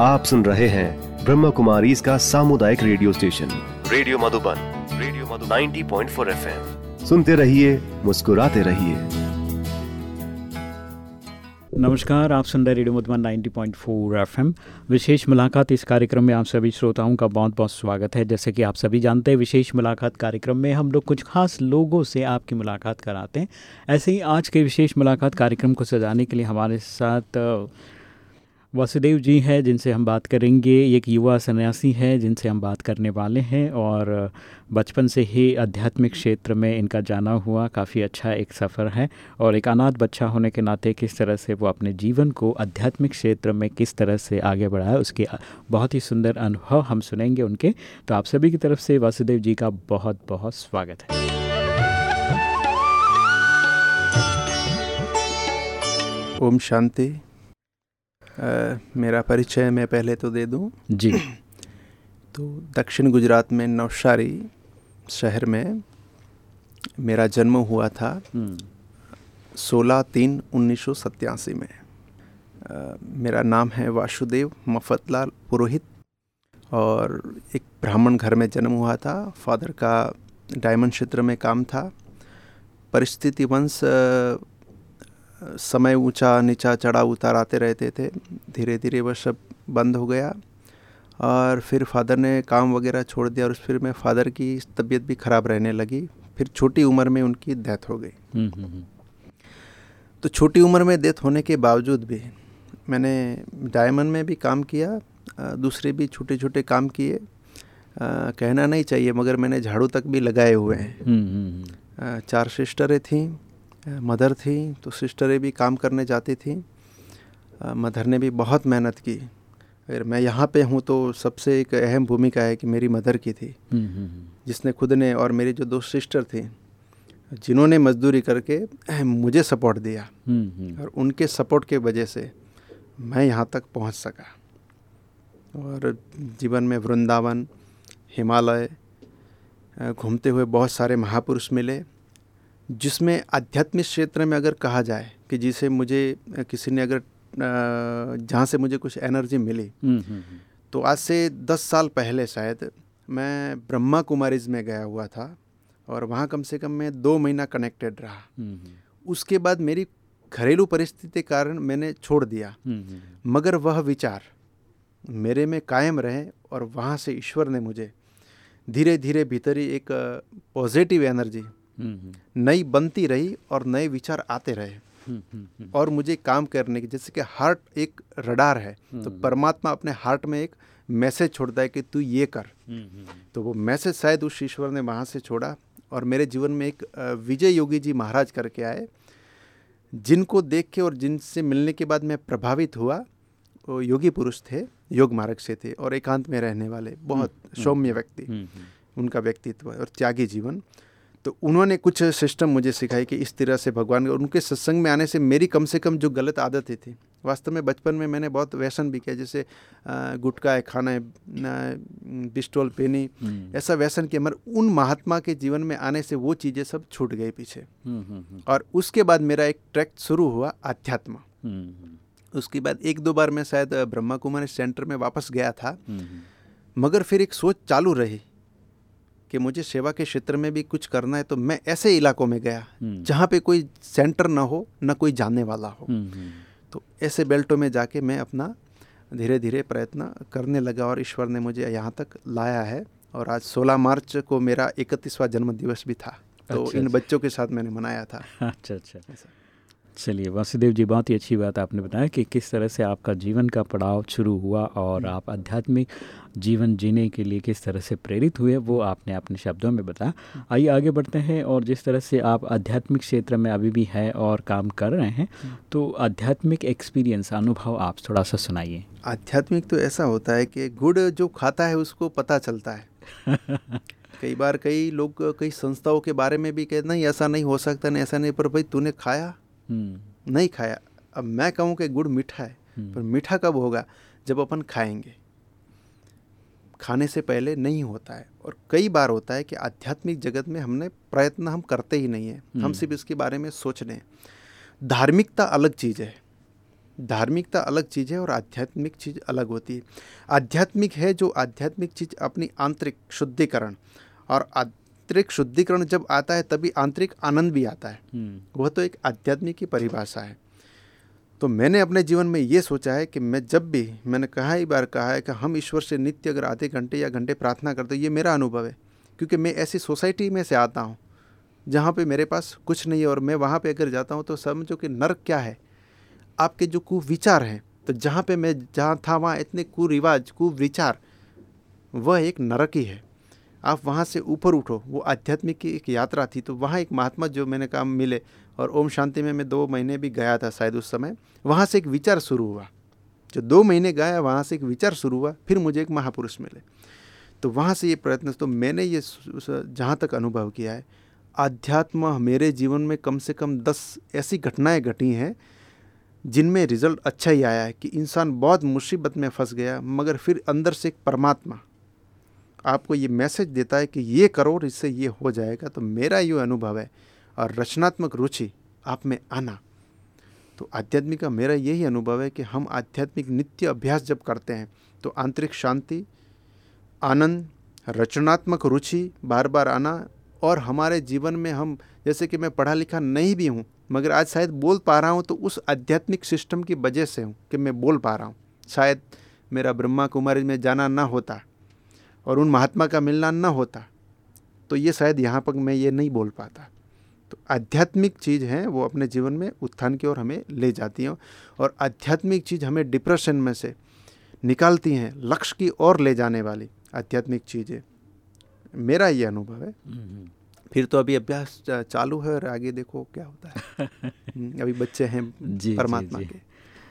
आप सुन रहे हैं ब्रह्म कुमारी इसका सामुदायिक radio station. Radio Madhuban radio Madhuban. 90.4 FM. सुनते रहिए मुस्कुराते रहिए। नमस्कार आप सुन रहे रेडियो मधुबन 90.4 एफएम। विशेष मुलाकात इस कार्यक्रम में आप सभी श्रोताओं का बहुत बहुत स्वागत है। जैसे कि आप सभी जानते हैं विशेष मुलाकात कार्यक्रम में हम लोग कुछ खास लोगों से आपकी मुलाकात कराते हैं। ऐसे ही आज के विशेष मुलाकात कार्यक्रम को सजाने के लिए हमारे साथ वासुदेव जी हैं, जिनसे हम बात करेंगे। एक युवा सन्यासी हैं, जिनसे हम बात करने वाले हैं और बचपन से ही आध्यात्मिक क्षेत्र में इनका जाना हुआ। काफ़ी अच्छा एक सफ़र है और एक अनाथ बच्चा होने के नाते किस तरह से वो अपने जीवन को आध्यात्मिक क्षेत्र में किस तरह से आगे बढ़ाया, उसके बहुत ही सुंदर अनुभव हम सुनेंगे उनके। तो आप सभी की तरफ़ से वासुदेव जी का बहुत बहुत स्वागत है। ओम शांति। मेरा परिचय मैं पहले तो दे दूँ। जी। तो दक्षिण गुजरात में नवसारी शहर में मेरा जन्म हुआ था हम्म। सोलह तीन उन्नीस सौ सत्यासी में। आ, मेरा नाम है वासुदेव मफतलाल पुरोहित और एक ब्राह्मण घर में जन्म हुआ था। फादर का डायमंड क्षेत्र में काम था। परिस्थिति वंश समय ऊँचा नीचा चढ़ा उतार आते रहते थे धीरे धीरे वह सब बंद हो गया और फिर फादर ने काम वगैरह छोड़ दिया और उस फिर में फादर की तबीयत भी ख़राब रहने लगी। फिर छोटी उम्र में उनकी डेथ हो गई। हम्म, हम्म, हम्म। तो छोटी उम्र में डेथ होने के बावजूद भी मैंने डायमंड में भी काम किया दूसरे भी छोटे छोटे काम किए। कहना नहीं चाहिए मगर मैंने झाड़ू तक भी लगाए हुए हैं। चार सिस्टरें थीं मदर थी तो सिस्टरें भी काम करने जाती थी। मदर ने भी बहुत मेहनत की। अगर मैं यहाँ पे हूँ तो सबसे एक अहम भूमिका है कि मेरी मदर की थी। हम्म, हम्म, हम्म। जिसने खुद ने और मेरी जो दो सिस्टर थी जिन्होंने मजदूरी करके मुझे सपोर्ट दिया। और उनके सपोर्ट के वजह से मैं यहाँ तक पहुँच सका। और जीवन में वृंदावन हिमालय घूमते हुए बहुत सारे महापुरुष मिले। जिसमें आध्यात्मिक क्षेत्र में अगर कहा जाए कि जिसे मुझे किसी ने अगर जहाँ से मुझे कुछ एनर्जी मिली हम्म, हम्म, हम्म। तो आज से दस साल पहले शायद मैं ब्रह्मा कुमारीज में गया हुआ था और वहाँ कम से कम मैं दो महीना कनेक्टेड रहा। उसके बाद मेरी घरेलू परिस्थिति के कारण मैंने छोड़ दिया। मगर वह विचार मेरे में कायम रहे और वहाँ से ईश्वर ने मुझे धीरे धीरे भीतर ही एक पॉजिटिव एनर्जी नई बनती रही और नए विचार आते रहे। और मुझे काम करने की जैसे कि हार्ट एक रडार है तो परमात्मा अपने हार्ट में एक मैसेज छोड़ता है कि तू ये कर। तो वो मैसेज शायद उस ईश्वर ने वहाँ से छोड़ा और मेरे जीवन में एक विजय योगी जी महाराज करके आए जिनको देख के और जिनसे मिलने के बाद मैं प्रभावित हुआ वो योगी पुरुष थे योग मार्ग से थे और एकांत में रहने वाले बहुत सौम्य व्यक्ति उनका व्यक्तित्व और त्यागी जीवन। तो उन्होंने कुछ सिस्टम मुझे सिखाई कि इस तरह से भगवान उनके सत्संग में आने से मेरी कम से कम जो गलत आदतें थी वास्तव में बचपन में मैंने बहुत व्यसन भी किया जैसे गुटखा है खाना है बिस्टोल पेनी हम्म। ऐसा व्यसन किया। मगर उन महात्मा के जीवन में आने से वो चीज़ें सब छूट गई पीछे। हम्म, हम्म, और उसके बाद मेरा एक ट्रैक शुरू हुआ अध्यात्म। उसके बाद एक दो बार मैं शायद ब्रह्मा कुमारी सेंटर में वापस गया था। मगर फिर एक सोच चालू रही कि मुझे सेवा के क्षेत्र में भी कुछ करना है तो मैं ऐसे इलाकों में गया हम्म। जहाँ पे कोई सेंटर ना हो ना कोई जानने वाला हो हम्म, हम्म। तो ऐसे बेल्टों में जाके मैं अपना धीरे धीरे प्रयत्न करने लगा और ईश्वर ने मुझे यहाँ तक लाया है और आज 16 मार्च को मेरा इकतीसवां जन्म दिवस भी था तो अच्छा, इन अच्छा। बच्चों के साथ मैंने मनाया था अच्छा अच्छा चलिए वासुदेव जी बहुत ही अच्छी बात आपने बताया कि किस तरह से आपका जीवन का पड़ाव शुरू हुआ और। आप आध्यात्मिक जीवन जीने के लिए किस तरह से प्रेरित हुए वो आपने अपने शब्दों में बताया। आइए आगे बढ़ते हैं और जिस तरह से आप आध्यात्मिक क्षेत्र में अभी भी हैं और काम कर रहे हैं। तो आध्यात्मिक एक्सपीरियंस अनुभव आप थोड़ा सा सुनाइए आध्यात्मिक तो ऐसा होता है कि गुड़ जो खाता है उसको पता चलता है कई बार कई लोग कई संस्थाओं के बारे में भी कहते नहीं ऐसा नहीं हो सकता नहीं ऐसा नहीं पर भाई तूने खाया। नहीं खाया। अब मैं कहूँ कि गुड़ मीठा है हम्म। पर मीठा कब होगा? जब अपन खाएँगे। खाने से पहले नहीं होता है और कई बार होता है कि आध्यात्मिक जगत में हमने प्रयत्न हम करते ही नहीं है। हम हम्म। सिर्फ़ इसके बारे में सोच रहे हैं। धार्मिकता अलग चीज़ है। धार्मिकता अलग चीज़ है और आध्यात्मिक चीज़ अलग होती है। आध्यात्मिक है जो आध्यात्मिक चीज़ अपनी आंतरिक शुद्धिकरण और आंतरिक शुद्धिकरण जब आता है तभी आंतरिक आनंद भी आता है। हम्म। वह तो एक आध्यात्मिक की परिभाषा है। तो मैंने अपने जीवन में ये सोचा है कि मैं जब भी मैंने कहा ही बार कहा है कि हम ईश्वर से नित्य अगर आधे घंटे या घंटे प्रार्थना करते ये मेरा अनुभव है। क्योंकि मैं ऐसी सोसाइटी में से आता हूँ जहाँ पे मेरे पास कुछ नहीं है और मैं वहाँ पे अगर जाता हूँ तो समझो कि नर्क क्या है। आपके जो कुविचार हैं तो जहाँ पे मैं जहाँ था वहाँ इतने कुरिवाज कुविचार वह एक नरक ही है। आप वहाँ से ऊपर उठो। वो आध्यात्मिक की एक यात्रा थी तो वहाँ एक महात्मा जो मैंने काम मिले और ओम शांति में मैं दो महीने भी गया था शायद उस समय, वहाँ से एक विचार शुरू हुआ। जो दो महीने गया, वहाँ से एक विचार शुरू हुआ, फिर मुझे एक महापुरुष मिले। तो वहाँ से ये प्रयत्न तो मैंने ये जहाँ तक अनुभव किया है, आध्यात्म मेरे जीवन में कम से कम दस ऐसी घटनाएँ घटी हैं, जिनमें रिज़ल्ट अच्छा ही आया है कि इंसान बहुत मुसीबत में फंस गया, मगर फिर अंदर से एक परमात्मा आपको ये मैसेज देता है कि ये करो और इससे ये हो जाएगा। तो मेरा ये अनुभव है, और रचनात्मक रुचि आप में आना। तो आध्यात्मिक का मेरा यही अनुभव है कि हम आध्यात्मिक नित्य अभ्यास जब करते हैं तो आंतरिक शांति, आनंद, रचनात्मक रुचि बार बार आना, और हमारे जीवन में हम, जैसे कि मैं पढ़ा लिखा नहीं भी हूँ, मगर आज शायद बोल पा रहा हूँ तो उस आध्यात्मिक सिस्टम की वजह से हूँ कि मैं बोल पा रहा हूँ। शायद मेरा ब्रह्मा कुमारी में जाना ना होता और उन महात्मा का मिलना ना होता तो ये शायद यहाँ पर मैं ये नहीं बोल पाता। तो आध्यात्मिक चीज़ हैं वो अपने जीवन में उत्थान की ओर हमें ले जाती हैं और आध्यात्मिक चीज़ हमें डिप्रेशन में से निकालती हैं लक्ष्य की ओर ले जाने वाली आध्यात्मिक चीज़ें। मेरा ये अनुभव है। हम्म। फिर तो अभी अभ्यास चालू है और आगे देखो क्या होता है। हम्म, अभी बच्चे हैं परमात्मा के।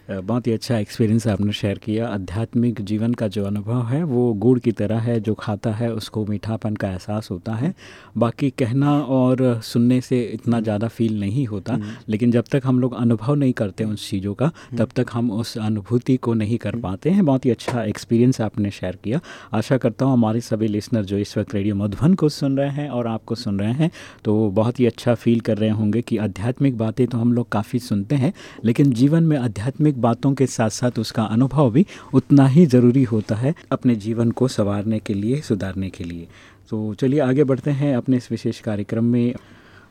बहुत ही अच्छा एक्सपीरियंस आपने शेयर किया आध्यात्मिक जीवन का जो अनुभव है वो गुड़ की तरह है जो खाता है उसको मीठापन का एहसास होता है बाकी कहना और सुनने से इतना ज़्यादा फील नहीं होता हम्म। लेकिन जब तक हम लोग अनुभव नहीं करते उन चीज़ों का हम्म। तब तक हम उस अनुभूति को नहीं कर हम्म। पाते हैं बहुत ही अच्छा एक्सपीरियंस आपने शेयर किया आशा करता हूँ हमारे सभी लिसनर जो इस वक्त रेडियो मधुबन को सुन रहे हैं और आपको सुन रहे हैं तो बहुत ही अच्छा फील कर रहे होंगे कि आध्यात्मिक बातें तो हम लोग काफ़ी सुनते हैं लेकिन जीवन में आध्यात्मिक बातों के साथ साथ उसका अनुभव भी उतना ही ज़रूरी होता है अपने जीवन को संवारने के लिए, सुधारने के लिए। तो चलिए आगे बढ़ते हैं अपने इस विशेष कार्यक्रम में।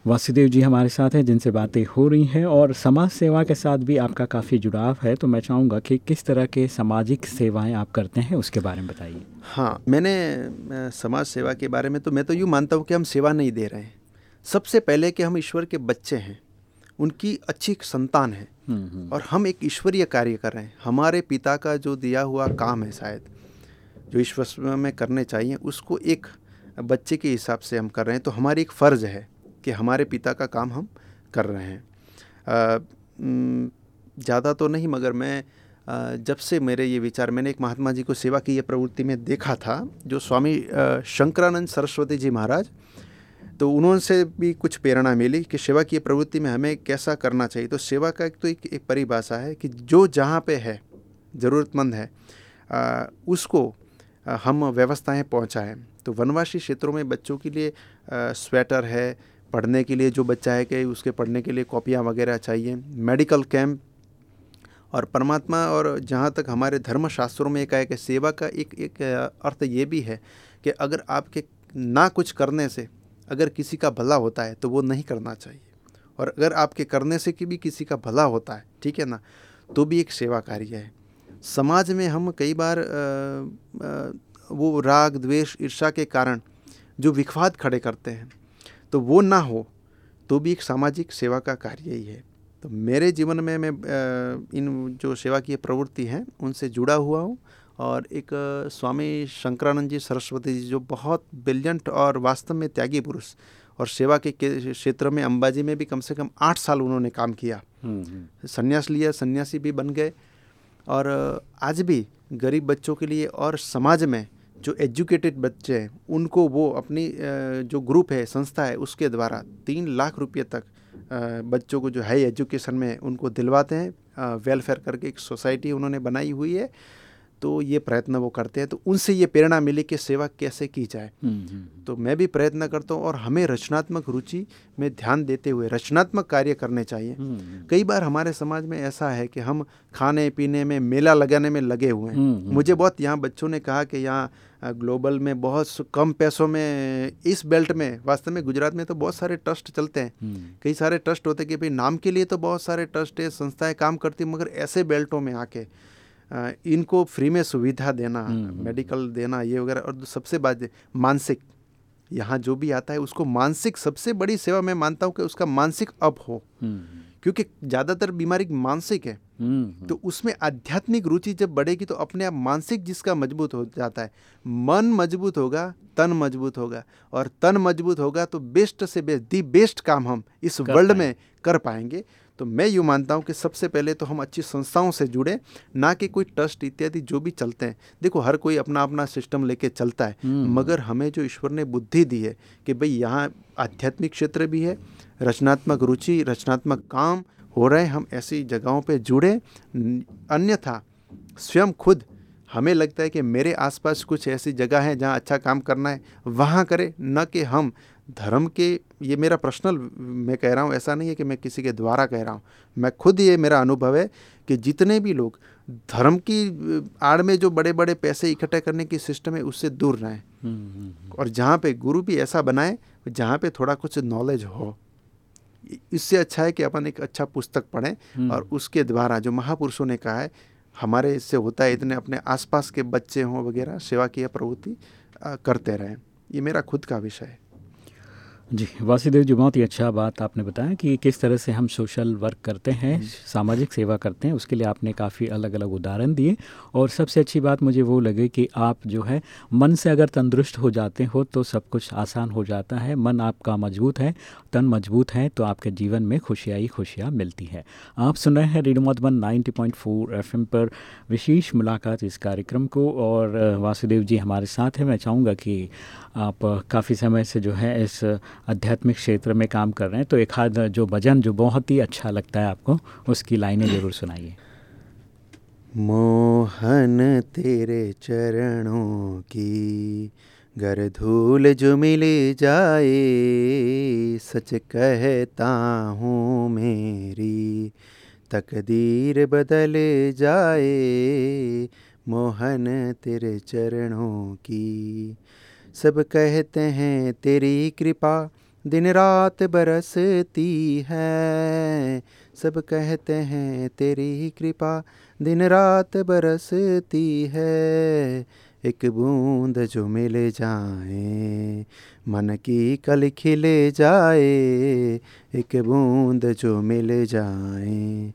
वासुदेव जी हमारे साथ हैं, जिनसे बातें हो रही हैं और समाज सेवा के साथ भी आपका काफ़ी जुड़ाव है। तो मैं चाहूँगा कि किस तरह के सामाजिक सेवाएँ आप करते हैं, उसके बारे में बताइए। हाँ मैंने समाज सेवा के बारे में तो मैं तो यूँ मानता हूँ कि हम सेवा नहीं दे रहे हैं। सबसे पहले कि हम ईश्वर के बच्चे हैं। उनकी अच्छी संतान है। हम्म, हम्म। और हम एक ईश्वरीय कार्य कर रहे हैं। हमारे पिता का जो दिया हुआ काम है शायद जो ईश्वर में करने चाहिए उसको एक बच्चे के हिसाब से हम कर रहे हैं। तो हमारी एक फ़र्ज़ है कि हमारे पिता का काम हम कर रहे हैं। ज़्यादा तो नहीं मगर मैं जब से मेरे ये विचार मैंने एक महात्मा जी को सेवा की ये प्रवृत्ति में देखा था जो स्वामी शंकरानंद सरस्वती जी महाराज तो उन्होंने भी कुछ प्रेरणा मिली कि सेवा की प्रवृत्ति में हमें कैसा करना चाहिए। तो सेवा का एक तो एक, एक परिभाषा है कि जो जहाँ पे है ज़रूरतमंद है आ, उसको आ, हम व्यवस्थाएँ पहुँचाएँ। तो वनवासी क्षेत्रों में बच्चों के लिए आ, स्वेटर है पढ़ने के लिए जो बच्चा है कि उसके पढ़ने के लिए कॉपियाँ वगैरह चाहिए मेडिकल कैंप और परमात्मा और जहाँ तक हमारे धर्मशास्त्रों में एक है कि सेवा का एक एक अर्थ ये भी है कि अगर आपके ना कुछ करने से अगर किसी का भला होता है तो वो नहीं करना चाहिए। और अगर आपके करने से कि भी किसी का भला होता है ठीक है ना तो भी एक सेवा कार्य है। समाज में हम कई बार आ, आ, वो राग द्वेष ईर्षा के कारण जो विखवाद खड़े करते हैं तो वो ना हो तो भी एक सामाजिक सेवा का कार्य ही है। तो मेरे जीवन में मैं इन जो सेवा की प्रवृत्ति हैं उनसे जुड़ा हुआ हूँ। और एक स्वामी शंकरानंद जी सरस्वती जी जो बहुत ब्रिलियंट और वास्तव में त्यागी पुरुष और सेवा के क्षेत्र में अंबाजी में भी कम से कम आठ साल उन्होंने काम किया। हम्म, हम्म। संन्यास लिया सन्यासी भी बन गए और आज भी गरीब बच्चों के लिए और समाज में जो एजुकेटेड बच्चे हैं उनको वो अपनी जो ग्रुप है संस्था है उसके द्वारा तीन लाख रुपये तक बच्चों को जो हाई एजुकेशन में उनको दिलवाते हैं। वेलफेयर करके एक सोसाइटी उन्होंने बनाई हुई है। तो ये प्रयत्न वो करते हैं तो उनसे ये प्रेरणा मिली कि सेवा कैसे की जाए। हम्म, हम्म। तो मैं भी प्रयत्न करता हूँ और हमें रचनात्मक रुचि में ध्यान देते हुए रचनात्मक कार्य करने चाहिए। हम्म, कई बार हमारे समाज में ऐसा है कि हम खाने पीने में मेला लगाने में लगे हुए हैं। मुझे बहुत यहाँ बच्चों ने कहा कि यहाँ ग्लोबल में बहुत कम पैसों में इस बेल्ट में वास्तव में गुजरात में तो बहुत सारे ट्रस्ट चलते हैं। कई सारे ट्रस्ट होते हैं कि भाई नाम के लिए तो बहुत सारे ट्रस्ट है संस्थाएँ काम करती मगर ऐसे बेल्टों में आके इनको फ्री में सुविधा देना मेडिकल हम्म, हम्म। देना ये वगैरह और सबसे बात मानसिक। यहाँ जो भी आता है उसको मानसिक सबसे बड़ी सेवा मैं मानता हूँ कि उसका मानसिक अप हो। हम्म, क्योंकि ज़्यादातर बीमारी मानसिक है। तो उसमें आध्यात्मिक रुचि जब बढ़ेगी तो अपने आप मानसिक जिसका मज़बूत हो जाता है मन मज़बूत होगा तन मज़बूत होगा और तन मज़बूत होगा तो बेस्ट से बेस्ट दी बेस्ट काम हम इस वर्ल्ड में कर पाएँगे। तो मैं यूँ मानता हूँ कि सबसे पहले तो हम अच्छी संस्थाओं से जुड़े ना कि कोई ट्रस्ट इत्यादि जो भी चलते हैं देखो हर कोई अपना अपना सिस्टम लेके चलता है हम्म। मगर हमें जो ईश्वर ने बुद्धि दी है कि भाई यहाँ आध्यात्मिक क्षेत्र भी है रचनात्मक रुचि रचनात्मक काम हो रहे हैं हम ऐसी जगहों पे जुड़े अन्यथा स्वयं खुद हमें लगता है कि मेरे आसपास कुछ ऐसी जगह है जहाँ अच्छा काम करना है वहाँ करें न कि हम धर्म के ये मेरा पर्सनल मैं कह रहा हूँ ऐसा नहीं है कि मैं किसी के द्वारा कह रहा हूँ। मैं खुद ये मेरा अनुभव है कि जितने भी लोग धर्म की आड़ में जो बड़े बड़े पैसे इकट्ठे करने की सिस्टम है उससे दूर रहें। हम्म, हम्म, हम्म। और जहाँ पे गुरु भी ऐसा बनाए जहाँ पे थोड़ा कुछ नॉलेज हो। इससे अच्छा है कि अपन एक अच्छा पुस्तक पढ़ें और उसके द्वारा जो महापुरुषों ने कहा है हमारे इससे होता है इतने अपने आसपास के बच्चे हों वगैरह सेवा की प्रवृत्ति करते रहें। ये मेरा खुद का विषय है। जी वासुदेव जी बहुत ही अच्छा बात आपने बताया कि किस तरह से हम सोशल वर्क करते हैं सामाजिक सेवा करते हैं उसके लिए आपने काफ़ी अलग अलग उदाहरण दिए। और सबसे अच्छी बात मुझे वो लगे कि आप जो है मन से अगर तंदुरुस्त हो जाते हो तो सब कुछ आसान हो जाता है। मन आपका मज़बूत है तन मज़बूत है तो आपके जीवन में खुशियाँ ही खुशियाँ मिलती है। आप सुन रहे हैं रेडियो मधुबन नाइन्टी पॉइंट पर विशेष मुलाकात इस कार्यक्रम को। और वासुदेव जी हमारे साथ हैं। मैं चाहूँगा कि आप काफ़ी समय से जो है इस आध्यात्मिक क्षेत्र में काम कर रहे हैं तो एक हाथ जो भजन जो बहुत ही अच्छा लगता है आपको, उसकी लाइनें ज़रूर सुनाइए। मोहन तेरे चरणों की गर धूल जो मिल जाए, सच कहता हूँ मेरी, तकदीर बदल जाए। मोहन तेरे चरणों की सब कहते हैं, तेरी कृपा दिन रात बरसती है। सब कहते हैं, तेरी कृपा दिन रात बरसती है। एक बूंद जो मिल जाए, मन की कल खिले जाए। एक बूंद जो मिल जाए,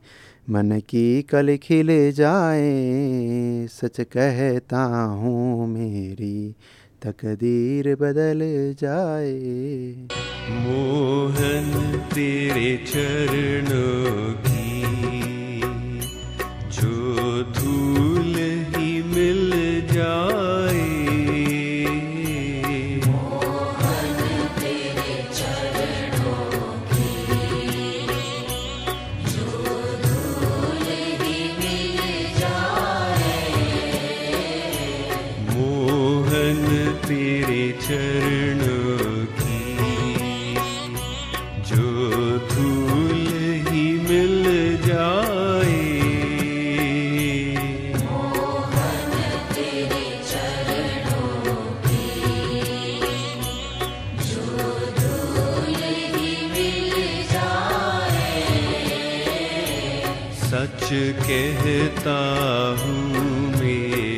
मन की कल खिले जाए। सच कहता हूँ मेरी तकदीर बदल जाए। मोहन तेरे चरणों कहता हूँ मेरी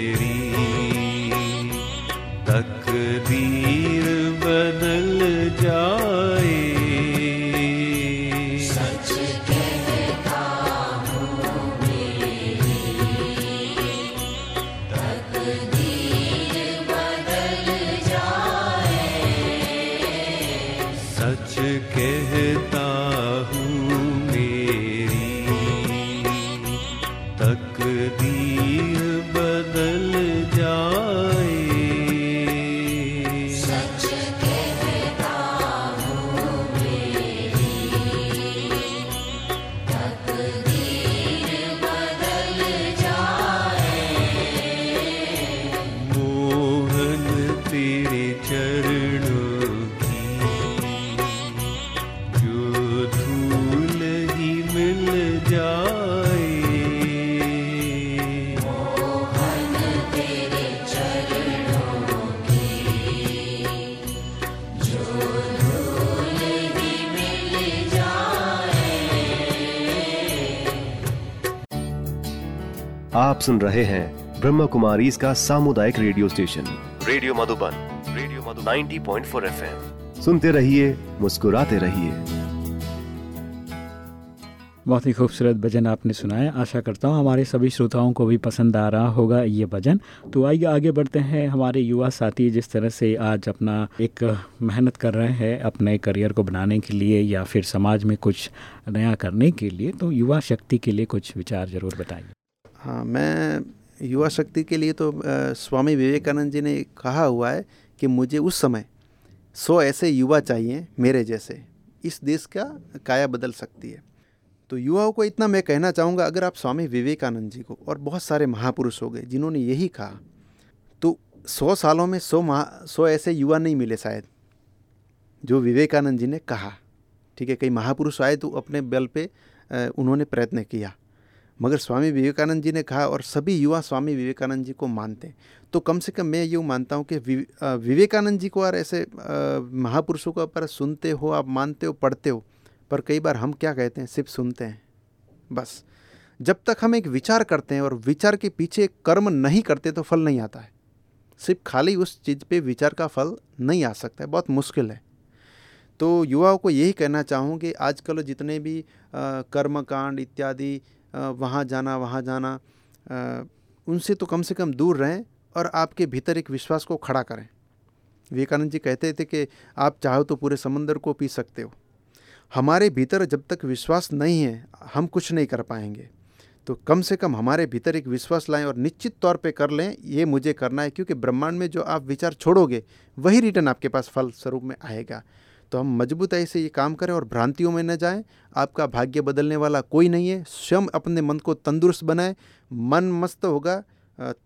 सुन रहे हैं ब्रह्म कुमारी इसका सामुदायिक radio station. Radio Madhuban radio Madhu 90.4 FM. सुनते रहिए मुस्कुराते रहिए। बहुत ही खूबसूरत भजन आपने सुनाया। आशा करता हूँ हमारे सभी श्रोताओं को भी पसंद आ रहा होगा ये भजन। तो आइए आगे बढ़ते हैं। हमारे युवा साथी जिस तरह से आज अपना एक मेहनत कर रहे हैं अपने करियर को बनाने के लिए या फिर समाज में कुछ नया करने के लिए तो युवा शक्ति के लिए कुछ विचार ज़रूर बताइए। हाँ मैं युवा शक्ति के लिए तो अ, स्वामी विवेकानंद जी ने कहा हुआ है कि मुझे उस समय सौ ऐसे युवा चाहिए मेरे जैसे। इस देश का काया बदल सकती है। तो युवाओं को इतना मैं कहना चाहूँगा अगर आप स्वामी विवेकानंद जी को और बहुत सारे महापुरुष हो गए जिन्होंने यही कहा तो सौ सालों में सौ महा सौ ऐसे युवा नहीं मिले शायद जो विवेकानंद जी ने कहा। ठीक है कई महापुरुष आए तो अपने बल पे उन्होंने प्रयत्न किया। मगर स्वामी विवेकानंद जी ने कहा और सभी युवा स्वामी विवेकानंद जी को मानते हैं। तो कम से कम मैं यूँ मानता हूँ कि विवेकानंद जी को और ऐसे महापुरुषों को पर सुनते हो, आप मानते हो, पढ़ते हो, पर कई बार हम क्या कहते हैं, सिर्फ़ सुनते हैं। बस। जब तक हम एक विचार करते हैं और विचार के पीछे कर्म नहीं करते तो फल नहीं आता है। सिर्फ़ खाली उस चीज़ पे विचार का फल नहीं आ सकता है, बहुत मुश्किल है। तो युवाओं को यही कहना चाहूँ कि आजकल जितने भी कर्मकांड इत्यादि वहाँ जाना वहाँ जाना उनसे तो कम से कम दूर रहें और आपके भीतर एक विश्वास को खड़ा करें। विवेकानंद जी कहते थे कि आप चाहो तो पूरे समंदर को पी सकते हो। हमारे भीतर जब तक विश्वास नहीं है, हम कुछ नहीं कर पाएँगे। तो कम से कम हमारे भीतर एक विश्वास लाएँ और निश्चित तौर पे कर लें, ये मुझे करना है क्योंकि ब्रह्मांड में जो आप विचार छोड़ोगे, वही रिटर्न आपके पास फल स्वरूप में आएगा। तो हम मजबूताई से ये काम करें और भ्रांतियों में न जाएँ। आपका भाग्य बदलने वाला कोई नहीं है। स्वयं अपने मन को तंदुरुस्त बनाएँ। मन मस्त होगा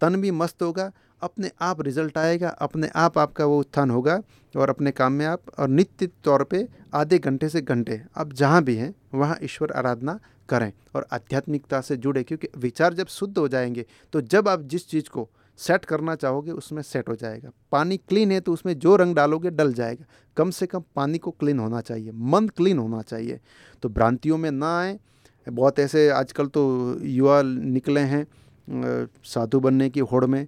तन भी मस्त होगा। अपने आप रिज़ल्ट आएगा, अपने आप आपका वो उत्थान होगा और अपने काम में आप और नित्य तौर पे आधे घंटे से घंटे, आप जहाँ भी हैं, वहाँ ईश्वर आराधना करें और आध्यात्मिकता से जुड़े, क्योंकि विचार जब शुद्ध हो जाएँगे तो जब आप जिस चीज़ को सेट करना चाहोगे, उसमें सेट हो जाएगा। पानी क्लीन है तो उसमें जो रंग डालोगे, डल जाएगा। कम से कम पानी को क्लीन होना चाहिए। मन क्लीन होना चाहिए। तो भ्रांतियों में ना आए। बहुत ऐसे आजकल तो युवा निकले हैं साधु बनने की होड़ में।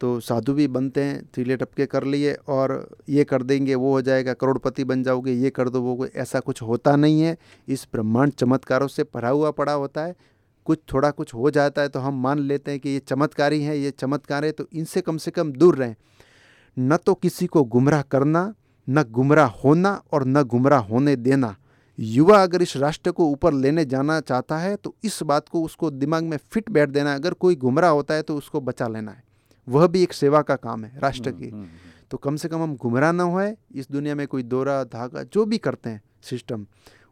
तो साधु भी बनते हैं थीले टपके कर लिए और ये कर देंगे, वो हो जाएगा, करोड़पति बन जाओगे, ये कर दो वो, ऐसा कुछ होता नहीं है। इस ब्रह्मांड चमत्कारों से भरा हुआ पड़ा होता है। कुछ थोड़ा कुछ हो जाता है तो हम मान लेते हैं कि ये चमत्कारी है ये चमत्कार है तो इनसे कम से कम दूर रहें। न तो किसी को गुमराह करना न गुमराह होना और न गुमराह होने देना। युवा अगर इस राष्ट्र को ऊपर लेने जाना चाहता है तो इस बात को उसको दिमाग में फिट बैठ देना है। अगर कोई गुमराह होता है तो उसको बचा लेना है। वह भी एक सेवा का काम है राष्ट्र की। तो कम से कम हम गुमराह ना होए इस दुनिया में कोई दौरा धागा जो भी करते हैं सिस्टम।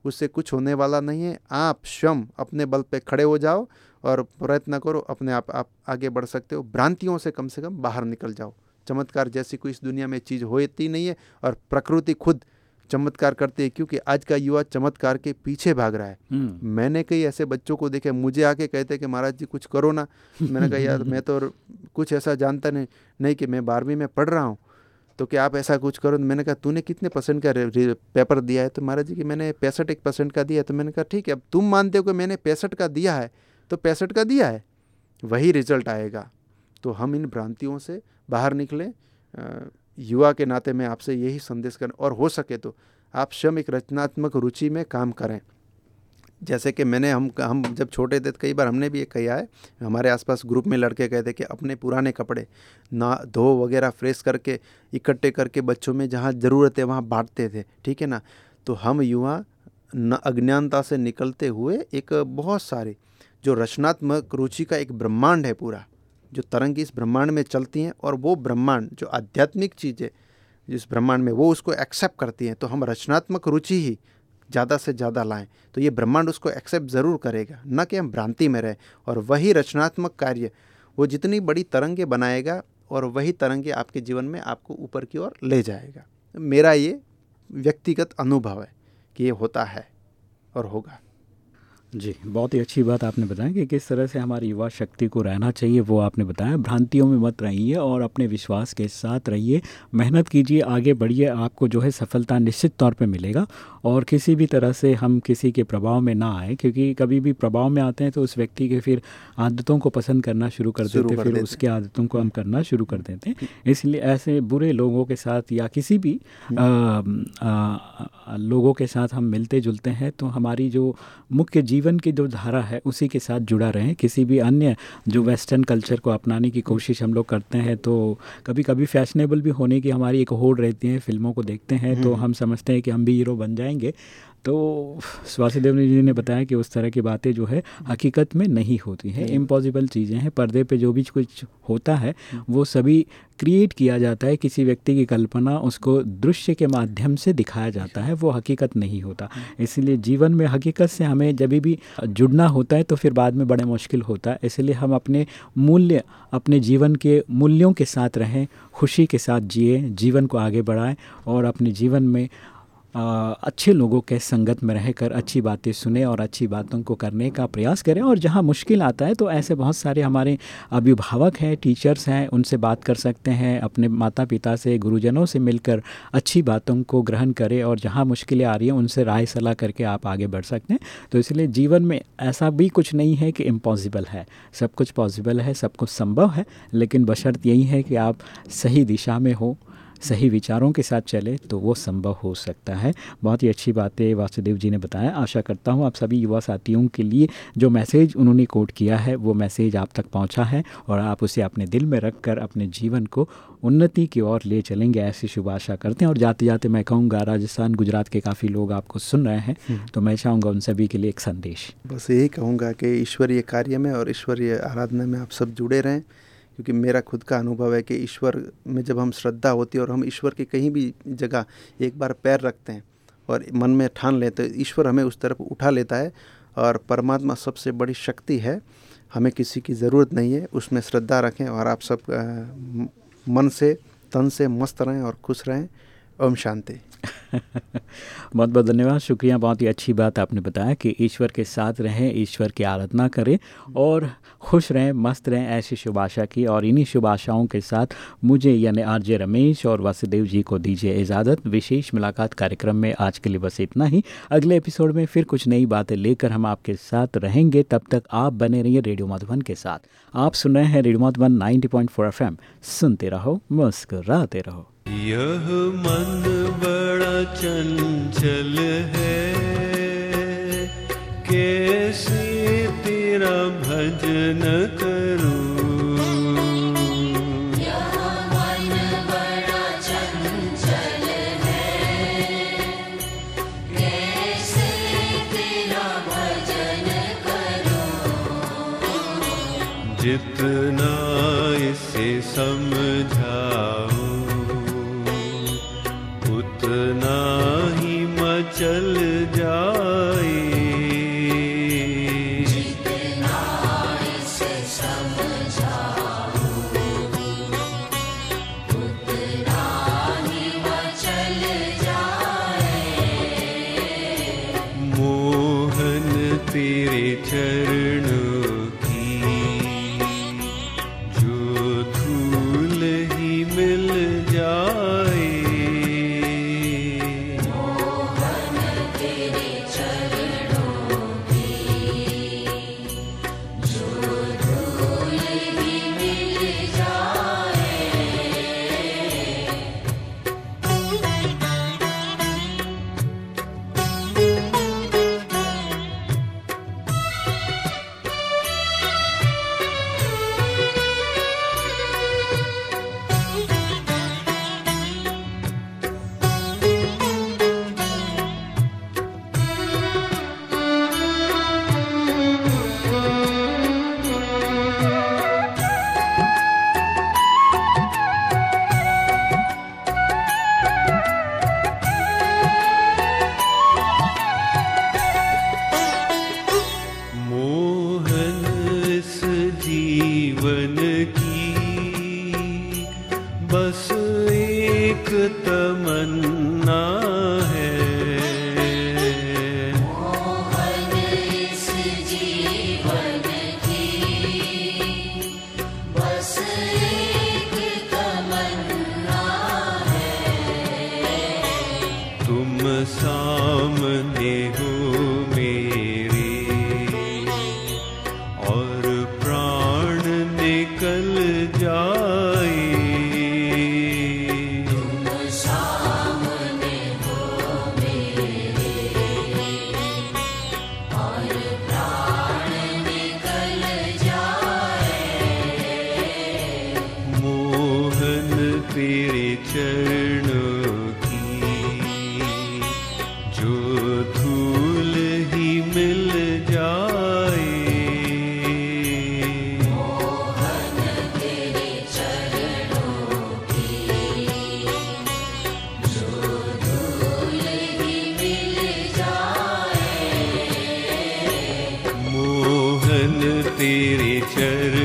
उससे कुछ होने वाला नहीं है। आप स्वयं अपने बल पे खड़े हो जाओ और प्रयत्न करो अपने आप आप आगे बढ़ सकते हो। भ्रांतियों से कम से कम बाहर निकल जाओ। चमत्कार जैसी कोई इस दुनिया में चीज़ होती नहीं है और प्रकृति खुद चमत्कार करती है क्योंकि आज का युवा चमत्कार के पीछे भाग रहा है। हम्म, मैंने कई ऐसे बच्चों को देखे मुझे आके कहते कि महाराज जी कुछ करो ना। मैंने कहा यार मैं तो कुछ ऐसा जानता नहीं नहीं कि मैं बारहवीं में पढ़ रहा हूँ। तो क्या आप ऐसा कुछ करो। तो मैंने कहा, तूने कितने परसेंट का पेपर दिया है? तो महाराज जी कि, मैंने पैंसठ एक परसेंट का दिया है। तो मैंने कहा, ठीक है, अब तुम मानते हो कि मैंने पैंसठ का दिया है तो पैंसठ का दिया है। वही रिज़ल्ट आएगा। तो हम इन भ्रांतियों से बाहर निकलें। युवा के नाते मैं आपसे यही संदेश करें, और हो सके तो आप स्वयं एक रचनात्मक रुचि में काम करें। जैसे कि मैंने हम हम जब छोटे थे तो कई बार हमने भी ये कहा है। हमारे आसपास ग्रुप में लड़के कहते कि अपने पुराने कपड़े ना, धो वगैरह फ्रेश करके, इकट्ठे करके बच्चों में जहाँ ज़रूरत है वहाँ बांटते थे, ठीक है ना? तो हम युवा न, अज्ञानता से निकलते हुए एक बहुत सारे, जो रचनात्मक रुचि का एक ब्रह्मांड है पूरा, जो तरंग इस ब्रह्मांड में चलती हैं और वो ब्रह्मांड, जो आध्यात्मिक चीज़, जिस ब्रह्मांड में वो उसको एक्सेप्ट करती हैं तो हम रचनात्मक रुचि ही ज़्यादा से ज़्यादा लाएँ। तो ये ब्रह्मांड उसको एक्सेप्ट ज़रूर करेगा, न कि हम भ्रांति में रहें। और वही रचनात्मक कार्य, वो जितनी बड़ी तरंगे बनाएगा और वही तरंगे आपके जीवन में आपको ऊपर की ओर ले जाएगा। मेरा ये व्यक्तिगत अनुभव है कि ये होता है और होगा। जी, बहुत ही अच्छी बात आपने बताया कि किस तरह से हमारी युवा शक्ति को रहना चाहिए, वो आपने बताया। भ्रांतियों में मत रहिए और अपने विश्वास के साथ रहिए। मेहनत कीजिए, आगे बढ़िए, आपको जो है सफलता निश्चित तौर पे मिलेगा। और किसी भी तरह से हम किसी के प्रभाव में ना आए क्योंकि कभी भी प्रभाव में आते हैं तो उस व्यक्ति के फिर आदतों को पसंद करना शुरू कर शुरू देते कर फिर देते। उसकी आदतों को हम करना शुरू कर देते हैं। इसलिए ऐसे बुरे लोगों के साथ या किसी भी आ, आ, लोगों के साथ हम मिलते जुलते हैं तो हमारी जो मुख्य जीवन की जो धारा है उसी के साथ जुड़ा रहें। किसी भी अन्य जो वेस्टर्न कल्चर को अपनाने की कोशिश हम लोग करते हैं तो कभी कभी फैशनेबल भी होने की हमारी एक होड़ रहती है फ़िल्मों को देखते हैं तो हम समझते हैं कि हम भी हीरो बन जाएँगे। तो स्वासीदेव जी ने बताया कि उस तरह की बातें जो है हकीकत में नहीं होती हैं। इम्पॉसिबल चीज़ें हैं। पर्दे पे जो भी कुछ होता है वो सभी क्रिएट किया जाता है। किसी व्यक्ति की कल्पना उसको दृश्य के माध्यम से दिखाया जाता है। वो हकीकत नहीं होता। इसलिए जीवन में हकीकत से हमें जब भी जुड़ना होता है तो फिर बाद में बड़ा मुश्किल होता है। इसलिए हम अपने मूल्य अपने जीवन के मूल्यों के साथ रहें खुशी के साथ जिए जीवन को आगे बढ़ाएँ और अपने जीवन में अच्छे लोगों के संगत में रहकर अच्छी बातें सुने और अच्छी बातों को करने का प्रयास करें। और जहाँ मुश्किल आता है तो ऐसे बहुत सारे हमारे अभिभावक हैं, टीचर्स हैं, उनसे बात कर सकते हैं, अपने माता पिता से, गुरुजनों से मिलकर अच्छी बातों को ग्रहण करें और जहाँ मुश्किलें आ रही हैं, उनसे राय सलाह करके आप आगे बढ़ सकते हैं। तो इसलिए जीवन में ऐसा भी कुछ नहीं है कि इम्पॉसिबल है। सब कुछ पॉसिबल है, सब कुछ संभव है, लेकिन बशर्त यही है कि आप सही दिशा में हो सही विचारों के साथ चले तो वो संभव हो सकता है। बहुत ही अच्छी बातें वासुदेव जी ने बताया। आशा करता हूँ आप सभी युवा साथियों के लिए जो मैसेज उन्होंने कोट किया है वो मैसेज आप तक पहुँचा है और आप उसे अपने दिल में रख कर अपने जीवन को उन्नति की ओर ले चलेंगे ऐसी शुभ आशा करते हैं। और जाते जाते मैं कहूँगा राजस्थान गुजरात के काफ़ी लोग आपको सुन रहे हैं तो मैं चाहूँगा उन सभी के लिए एक संदेश। बस यही कहूँगा कि ईश्वरीय कार्य में और ईश्वरीय आराधना में आप सब जुड़े रहें। क्योंकि मेरा खुद का अनुभव है कि ईश्वर में जब हम श्रद्धा होती है और हम ईश्वर की कहीं भी जगह एक बार पैर रखते हैं और मन में ठान लेते हैं ईश्वर हमें उस तरफ़ उठा लेता है और परमात्मा सबसे बड़ी शक्ति है। हमें किसी की ज़रूरत नहीं है, उसमें श्रद्धा रखें और आप सब मन से, तन से मस्त रहें और खुश रहें। ओम शांति। बहुत बहुत धन्यवाद। शुक्रिया, बहुत ही अच्छी बात आपने बताया कि ईश्वर के साथ रहें, ईश्वर की आराधना करें और खुश रहें, मस्त रहें ऐसी शुभ आशा की और इन्हीं शुभ आशाओं के साथ मुझे यानी आरजे रमेश और वासुदेव जी को दीजिए इजाज़त। विशेष मुलाकात कार्यक्रम में आज के लिए बस इतना ही। अगले एपिसोड में फिर कुछ नई बातें लेकर हम आपके साथ रहेंगे। तब तक आप बने रहिए रेडियो मधुबन के साथ। आप सुन रहे हैं रेडियो मधुबन 90.4 एफएम। सुनते रहो, मुस्कुराते रहो। यह मन बड़ा चंचल है। कैसे तेरा भजन करूँ? जितना उतना ही मचल जाए। म देह तेरे चरणों